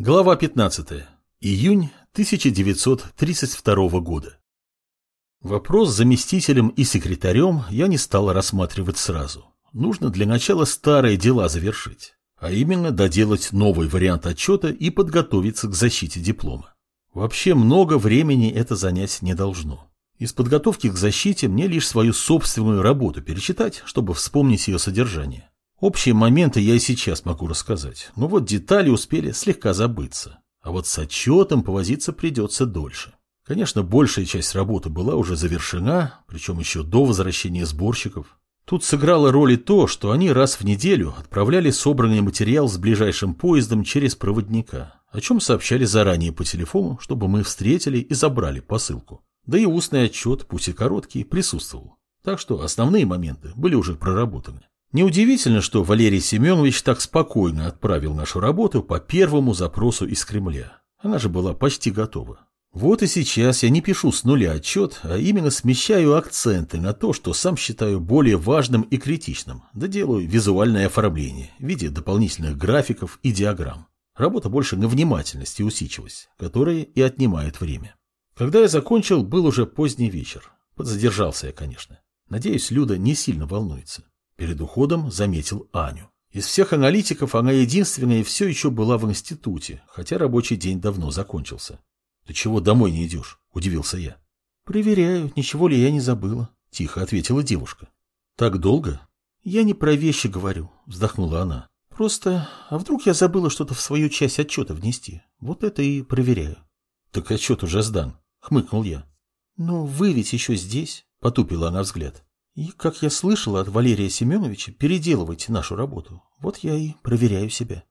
Глава 15. Июнь 1932 года. Вопрос с заместителем и секретарем я не стал рассматривать сразу. Нужно для начала старые дела завершить, а именно доделать новый вариант отчета и подготовиться к защите диплома. Вообще много времени это занять не должно. Из подготовки к защите мне лишь свою собственную работу перечитать, чтобы вспомнить ее содержание. Общие моменты я и сейчас могу рассказать, но вот детали успели слегка забыться. А вот с отчетом повозиться придется дольше. Конечно, большая часть работы была уже завершена, причем еще до возвращения сборщиков. Тут сыграло роль и то, что они раз в неделю отправляли собранный материал с ближайшим поездом через проводника, о чем сообщали заранее по телефону, чтобы мы встретили и забрали посылку. Да и устный отчет, пусть и короткий, присутствовал. Так что основные моменты были уже проработаны. Неудивительно, что Валерий Семенович так спокойно отправил нашу работу по первому запросу из Кремля. Она же была почти готова. Вот и сейчас я не пишу с нуля отчет, а именно смещаю акценты на то, что сам считаю более важным и критичным, да делаю визуальное оформление в виде дополнительных графиков и диаграмм. Работа больше на внимательность и усидчивость, которая и отнимает время. Когда я закончил, был уже поздний вечер. Подзадержался я, конечно. Надеюсь, Люда не сильно волнуется. Перед уходом заметил Аню. Из всех аналитиков она единственная все еще была в институте, хотя рабочий день давно закончился. «Ты чего домой не идешь?» – удивился я. «Проверяю, ничего ли я не забыла», – тихо ответила девушка. «Так долго?» «Я не про вещи говорю», – вздохнула она. «Просто, а вдруг я забыла что-то в свою часть отчета внести? Вот это и проверяю». «Так отчет уже сдан», – хмыкнул я. «Но вы ведь еще здесь», – потупила она взгляд. И, как я слышала от Валерия Семеновича, переделывайте нашу работу. Вот я и проверяю себя.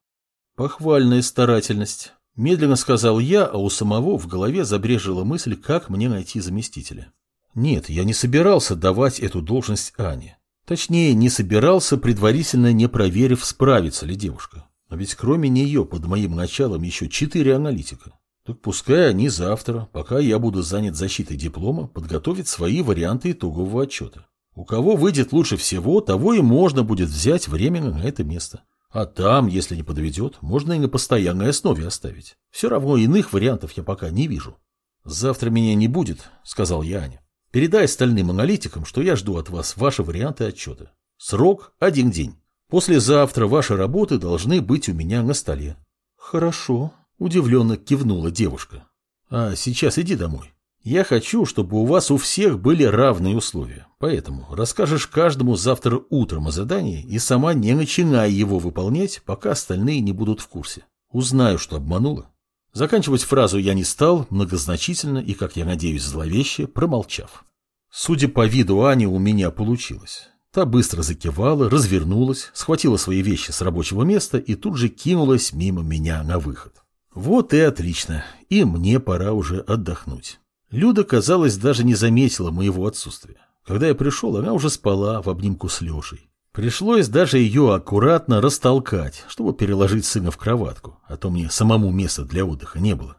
Похвальная старательность. Медленно сказал я, а у самого в голове забрежила мысль, как мне найти заместителя. Нет, я не собирался давать эту должность Ане. Точнее, не собирался, предварительно не проверив, справится ли девушка. А ведь кроме нее под моим началом еще четыре аналитика. Так пускай они завтра, пока я буду занят защитой диплома, подготовят свои варианты итогового отчета. У кого выйдет лучше всего, того и можно будет взять временно на это место. А там, если не подведет, можно и на постоянной основе оставить. Все равно иных вариантов я пока не вижу. «Завтра меня не будет», — сказал я Ане. «Передай остальным аналитикам, что я жду от вас ваши варианты отчета. Срок – один день. Послезавтра ваши работы должны быть у меня на столе». «Хорошо», – удивленно кивнула девушка. «А сейчас иди домой. Я хочу, чтобы у вас у всех были равные условия. Поэтому расскажешь каждому завтра утром о задании и сама не начинай его выполнять, пока остальные не будут в курсе. Узнаю, что обманула. Заканчивать фразу я не стал, многозначительно и, как я надеюсь, зловеще, промолчав. Судя по виду Ани, у меня получилось. Та быстро закивала, развернулась, схватила свои вещи с рабочего места и тут же кинулась мимо меня на выход. Вот и отлично, и мне пора уже отдохнуть. Люда, казалось, даже не заметила моего отсутствия. Когда я пришел, она уже спала в обнимку с Лешей. Пришлось даже ее аккуратно растолкать, чтобы переложить сына в кроватку, а то мне самому места для отдыха не было.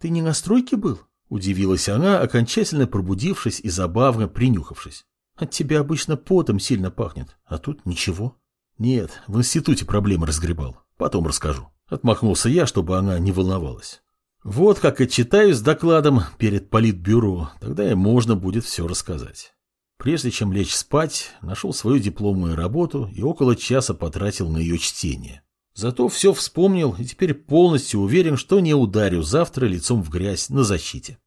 «Ты не на стройке был?» – удивилась она, окончательно пробудившись и забавно принюхавшись. «От тебя обычно потом сильно пахнет, а тут ничего». «Нет, в институте проблемы разгребал. Потом расскажу». Отмахнулся я, чтобы она не волновалась. Вот как отчитаюсь с докладом перед политбюро, тогда и можно будет все рассказать. Прежде чем лечь спать, нашел свою дипломную работу и около часа потратил на ее чтение. Зато все вспомнил и теперь полностью уверен, что не ударю завтра лицом в грязь на защите.